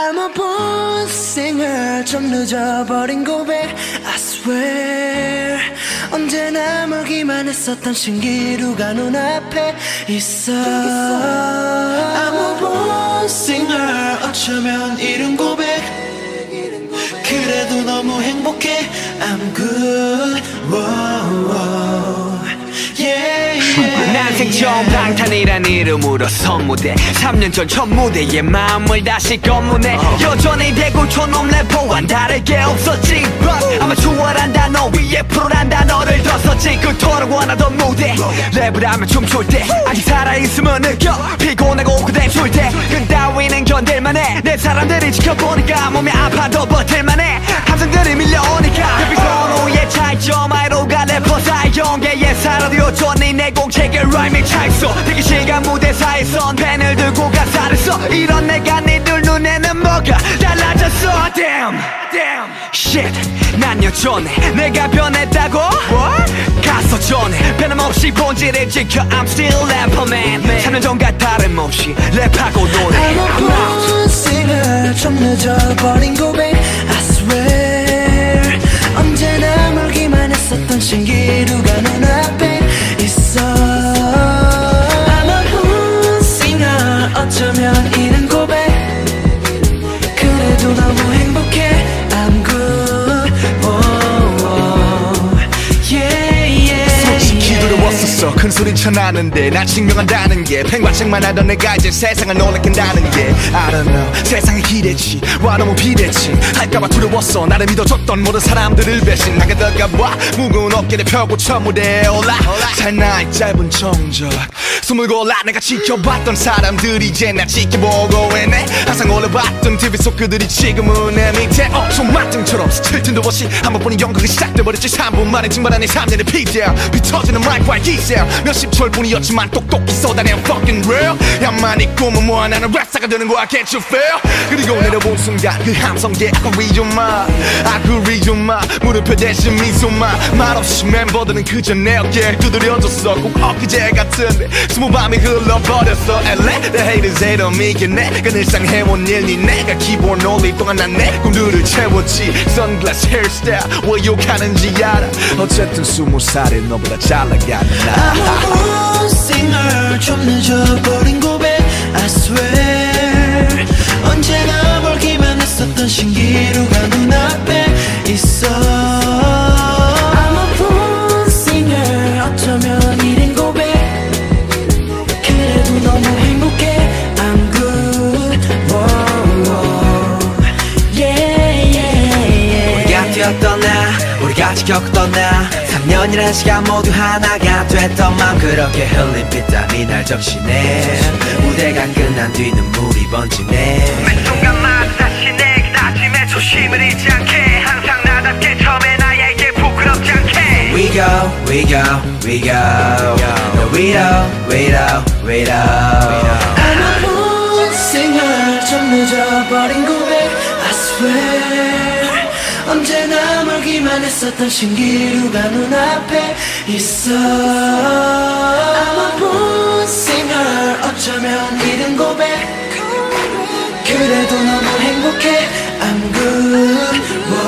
I'm a born singer 좀 늦어버린 고백 I swear 언제나 멀기만 했었던 신기루가 눈앞에 있어 I'm a born singer 어쩌면 방탄이란 이름으로 선무대 3년 전 첫 무대에 마음을 다시 검문해. 여전히 대구 촌놈 래퍼와는 다르게 없었지. But 아마 추월한 단어 위에 프로란 단어를 더 썼지. 그토록 원하던 무대 랩을 하면 춤출 때 아직 살아있음을 느껴. 피곤하고 고됐을 때그 따위는 견딜만해. 내 사람들이 지켜보니까 몸이 아파도 버틸만해 라임이 차있어 대기실과 무대 사이에선 펜을 들고 가사를 써. 이런 내가 니들 눈에는 뭐가 달라졌어. Damn Damn. Shit 난 여전해. 내가 변했다고? What? 가서 전해. 변함없이 본질을 지켜. I'm still rapper man 3년 전과 다름없이 랩하고 노래. I'm a born singer 좀 늦어버린 고백 어쩌면 두려웠었어. 큰 소린 쳐나는데 난 증명한다는 게. 팽과책만 하던 내가 이제 세상을 놀래킨다는 게. I don't know. 세상에 기대치. 와 너무 비대치 할까봐 두려웠어. 나를 믿어줬던 모든 사람들을 배신하게 될까봐. 무거운 어깨를 펴고 첫 무대에 올라. 살나이 짧은 정적. 숨을 골라. 내가 지켜봤던 사람들이 이제 날 지켜보고 있네. 항상 올려봤던 TV 속 그들이 지금은 내 밑에. 어 손맛등처럼 스칠 틈도 없이 한 번뿐인 연극이 시작돼버렸지. 3분 만에 증발한 내 3년의 피자 비터지는 마이크와 기세 몇십 철뿐이었지만 똑똑히 쏟아낸 fucking real. 야만 이 꿈은 뭐 하나는 랩사가 되는 거야. Can't you feel? 그리고 내려본 순간 그 함성계 아쿠리 좀마. 아쿠리 좀마. 무릎표 대신 미소마. 말없이 멤버들은 그저 내 어깨를 두드려줬어. 꼭 엊그제 같은데 스무 밤이 흘러버렸어. LA The haters hate on me. 내가 늘상 해온 일니 내가 기본 올릴 동안 난내 꿈들을 채웠지. 선글라스 헤어스타일 왜 욕하는지 알아. 어쨌든 스무 살에 너보다 잘 나가는 나 I'm a born singer 좀 늦어버린 고백 I swear 우리가 지켰던 나? 3년이란 시간 모두 하나가 됐던 맘 그렇게 흘린 빗땀이 날 적시네. 무대가 끝난 뒤 눈물이 번지네. 매 순간마다 다시 내 다짐에 조심을 잃지 않게. 항상 나답게 처음에 나에게 부끄럽지 않게. We go, we go, we go. No, we don't, we don't, we don't I'm a singer 좀 늦어버린 고백 I swear 언제나 멀기만 했었던 신기루가 눈앞에 있어. I'm a born singer 어쩌면 이른 고백. 그래도 너무 행복해. I'm good.